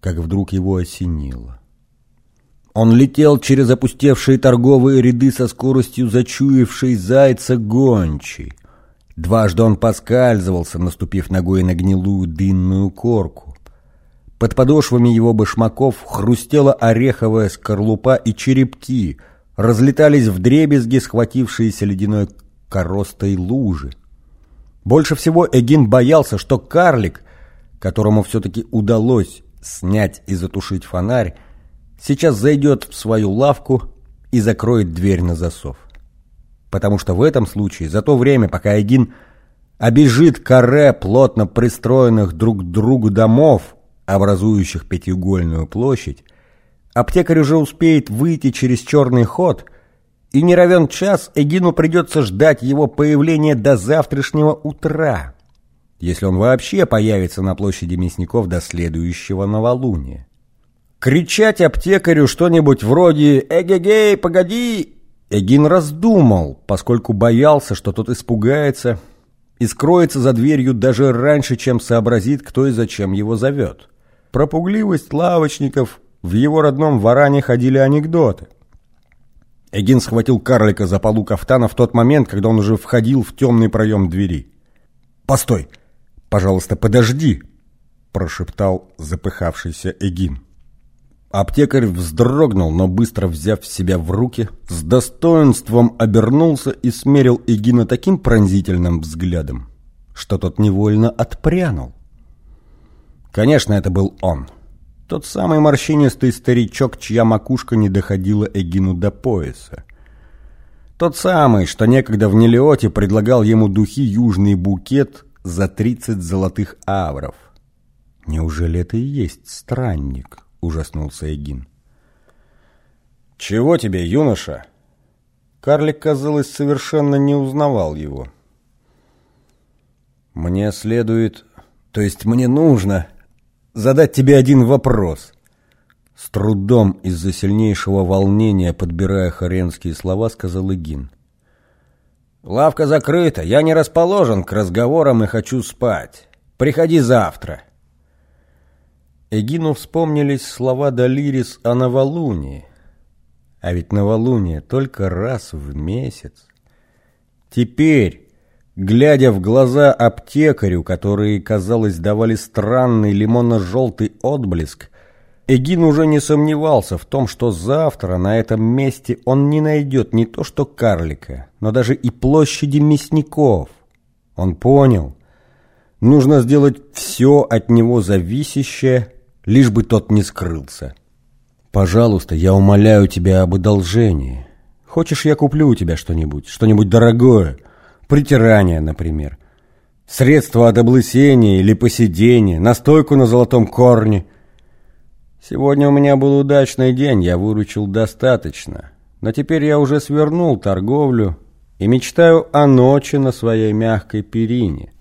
как вдруг его осенило. Он летел через опустевшие торговые ряды со скоростью зачуявшей зайца гончей. Дважды он поскальзывался, наступив ногой на гнилую дынную корку. Под подошвами его башмаков хрустела ореховая скорлупа и черепки, разлетались вдребезги схватившиеся ледяной коростой лужи. Больше всего Эгин боялся, что карлик, которому все-таки удалось снять и затушить фонарь, сейчас зайдет в свою лавку и закроет дверь на засов. Потому что в этом случае, за то время, пока Эгин обежит каре плотно пристроенных друг к другу домов, образующих пятиугольную площадь, аптекарь уже успеет выйти через черный ход, и не равен час Эгину придется ждать его появления до завтрашнего утра, если он вообще появится на площади мясников до следующего новолуния. Кричать аптекарю что-нибудь вроде «Эгегей, погоди!» Эгин раздумал, поскольку боялся, что тот испугается и скроется за дверью даже раньше, чем сообразит, кто и зачем его зовет. Про пугливость лавочников в его родном Варане ходили анекдоты. Эгин схватил карлика за полу кафтана в тот момент, когда он уже входил в темный проем двери. «Постой! Пожалуйста, подожди!» – прошептал запыхавшийся Эгин. Аптекарь вздрогнул, но быстро взяв себя в руки, с достоинством обернулся и смерил Эгина таким пронзительным взглядом, что тот невольно отпрянул. Конечно, это был он. Тот самый морщинистый старичок, чья макушка не доходила Эгину до пояса. Тот самый, что некогда в Нелиоте предлагал ему духи «Южный букет» за тридцать золотых авров. Неужели это и есть странник? — ужаснулся Эгин. «Чего тебе, юноша?» Карлик, казалось, совершенно не узнавал его. «Мне следует, то есть мне нужно, задать тебе один вопрос». С трудом из-за сильнейшего волнения, подбирая хоренские слова, сказал Эгин. «Лавка закрыта, я не расположен к разговорам и хочу спать. Приходи завтра». Эгину вспомнились слова Далирис о новолунии. А ведь новолуние только раз в месяц. Теперь, глядя в глаза аптекарю, которые, казалось, давали странный лимонно-желтый отблеск, Эгин уже не сомневался в том, что завтра на этом месте он не найдет не то что карлика, но даже и площади мясников. Он понял, нужно сделать все от него зависящее, лишь бы тот не скрылся. Пожалуйста, я умоляю тебя об одолжении. Хочешь, я куплю у тебя что-нибудь, что-нибудь дорогое, притирание, например. Средство от облысения или поседения, настойку на золотом корне. Сегодня у меня был удачный день, я выручил достаточно. Но теперь я уже свернул торговлю и мечтаю о ночи на своей мягкой перине.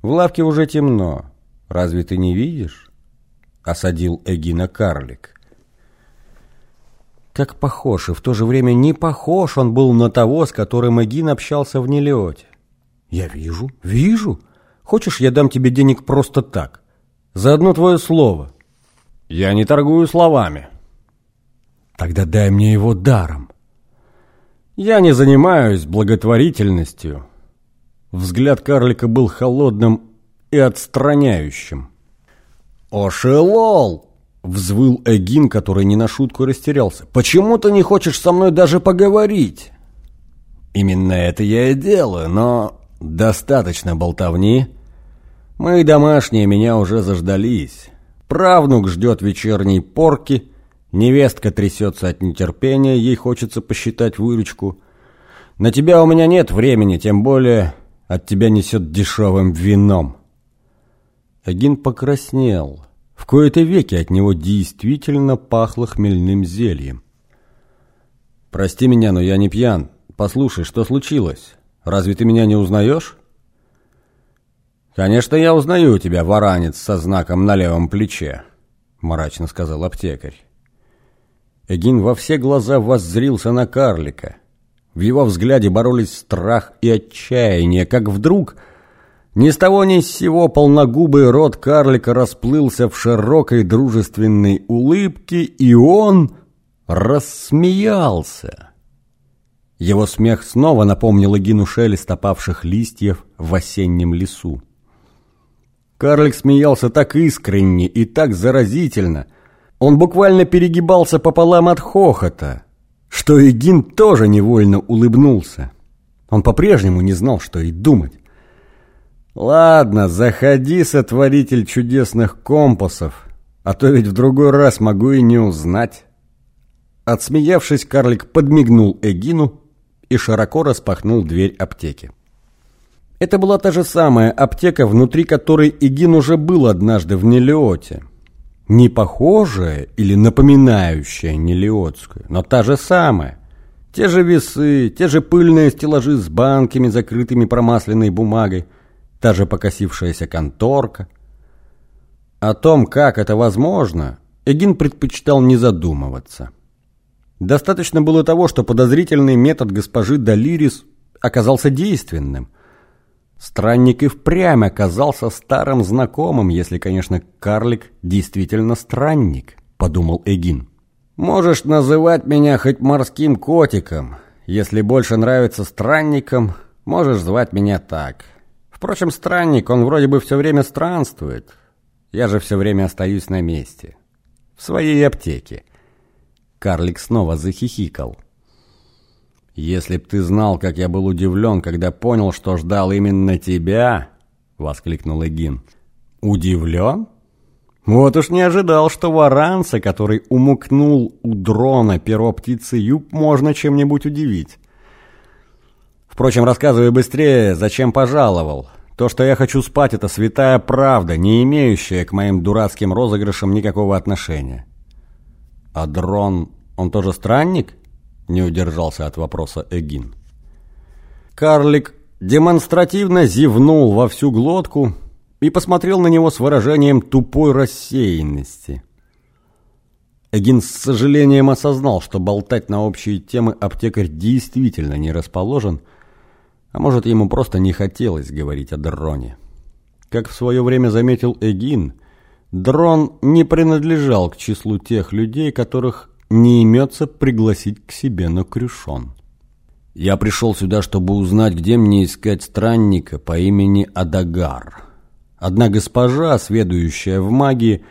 В лавке уже темно. Разве ты не видишь? — осадил Эгина карлик. Как похож, и в то же время не похож он был на того, с которым Эгин общался в Нелеоте. «Я вижу, вижу. Хочешь, я дам тебе денег просто так? За одно твое слово». «Я не торгую словами». «Тогда дай мне его даром». «Я не занимаюсь благотворительностью». Взгляд карлика был холодным и отстраняющим. «Ошелол!» — взвыл Эгин, который не на шутку растерялся. «Почему ты не хочешь со мной даже поговорить?» «Именно это я и делаю, но достаточно болтовни. Мои домашние меня уже заждались. Правнук ждет вечерней порки, невестка трясется от нетерпения, ей хочется посчитать выручку. На тебя у меня нет времени, тем более от тебя несет дешевым вином». Эгин покраснел. В кои-то веки от него действительно пахло хмельным зельем. «Прости меня, но я не пьян. Послушай, что случилось? Разве ты меня не узнаешь?» «Конечно, я узнаю тебя, варанец со знаком на левом плече», — мрачно сказал аптекарь. Эгин во все глаза воззрился на карлика. В его взгляде боролись страх и отчаяние, как вдруг Ни с того ни с сего полногубый рот карлика расплылся в широкой дружественной улыбке, и он рассмеялся. Его смех снова напомнил Эгину шелест опавших листьев в осеннем лесу. Карлик смеялся так искренне и так заразительно. Он буквально перегибался пополам от хохота, что Эгин тоже невольно улыбнулся. Он по-прежнему не знал, что и думать. «Ладно, заходи, сотворитель чудесных компасов, а то ведь в другой раз могу и не узнать». Отсмеявшись, карлик подмигнул Эгину и широко распахнул дверь аптеки. Это была та же самая аптека, внутри которой Эгин уже был однажды в Нелиоте. Не похожая или напоминающая Нелиотскую, но та же самая. Те же весы, те же пыльные стеллажи с банками, закрытыми промасленной бумагой, та же покосившаяся конторка. О том, как это возможно, Эгин предпочитал не задумываться. Достаточно было того, что подозрительный метод госпожи Далирис оказался действенным. Странник и впрямь оказался старым знакомым, если, конечно, карлик действительно странник, подумал Эгин. Можешь называть меня хоть морским котиком. Если больше нравится странником, можешь звать меня так. Впрочем, странник, он вроде бы все время странствует. Я же все время остаюсь на месте. В своей аптеке. Карлик снова захихикал. «Если б ты знал, как я был удивлен, когда понял, что ждал именно тебя!» — воскликнул Эгин. «Удивлен?» Вот уж не ожидал, что варанца, который умукнул у дрона перо птицы Юб, можно чем-нибудь удивить. Впрочем, рассказывай быстрее, зачем пожаловал. То, что я хочу спать, это святая правда, не имеющая к моим дурацким розыгрышам никакого отношения. А дрон, он тоже странник? Не удержался от вопроса Эгин. Карлик демонстративно зевнул во всю глотку, и посмотрел на него с выражением тупой рассеянности. Эгин с сожалением осознал, что болтать на общие темы аптекарь действительно не расположен, а может, ему просто не хотелось говорить о дроне. Как в свое время заметил Эгин, дрон не принадлежал к числу тех людей, которых не имется пригласить к себе на крюшон. «Я пришел сюда, чтобы узнать, где мне искать странника по имени Адагар», Одна госпожа, сведущая в магии,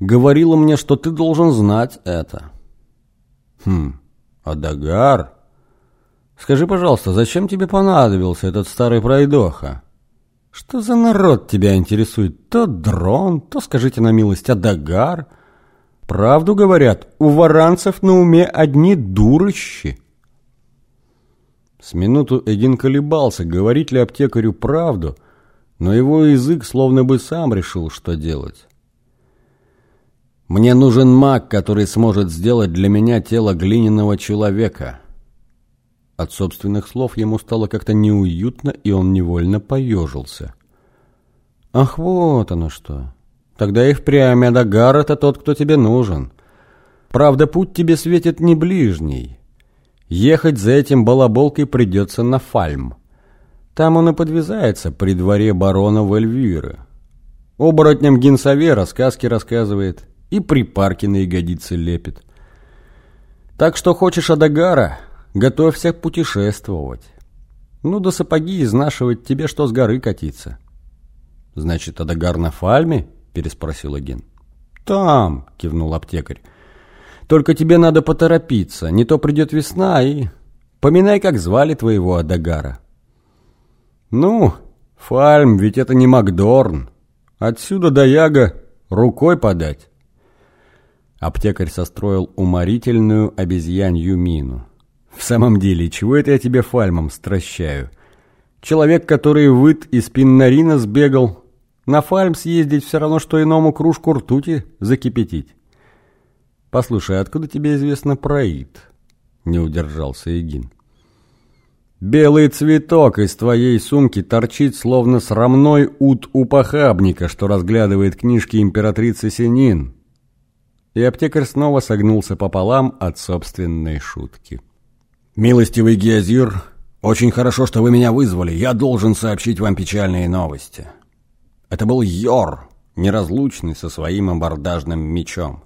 говорила мне, что ты должен знать это. Хм, Адагар? Скажи, пожалуйста, зачем тебе понадобился этот старый пройдоха? Что за народ тебя интересует? То дрон, то, скажите на милость, Адагар. Правду говорят, у варанцев на уме одни дурыщи. С минуту Эдин колебался, говорить ли аптекарю правду – но его язык словно бы сам решил, что делать. «Мне нужен маг, который сможет сделать для меня тело глиняного человека». От собственных слов ему стало как-то неуютно, и он невольно поежился. «Ах, вот оно что! Тогда и впрямь Адагар — это тот, кто тебе нужен. Правда, путь тебе светит не ближний. Ехать за этим балаболкой придется на Фальм». Там он и подвязается при дворе барона Вальвира. Оборотням Генсавера сказки рассказывает и припарки на ягодицы лепит. Так что хочешь Адагара, готовься путешествовать. Ну да сапоги изнашивать тебе, что с горы катиться. Значит, Адагар на Фальме? Переспросил Аген. Там, кивнул аптекарь. Только тебе надо поторопиться, не то придет весна и... Поминай, как звали твоего Адагара. «Ну, Фальм, ведь это не Макдорн. Отсюда до Яга рукой подать». Аптекарь состроил уморительную обезьянью мину. «В самом деле, чего это я тебе Фальмом стращаю? Человек, который выт из Пиннарина сбегал, на Фальм съездить все равно, что иному кружку ртути закипятить. Послушай, откуда тебе известно про Ит?» Не удержался Эгин. Белый цветок из твоей сумки торчит, словно срамной ут у похабника, что разглядывает книжки императрицы Синин. И аптекарь снова согнулся пополам от собственной шутки. «Милостивый Геозир, «Очень хорошо, что вы меня вызвали. Я должен сообщить вам печальные новости». Это был Йор, неразлучный со своим абордажным мечом.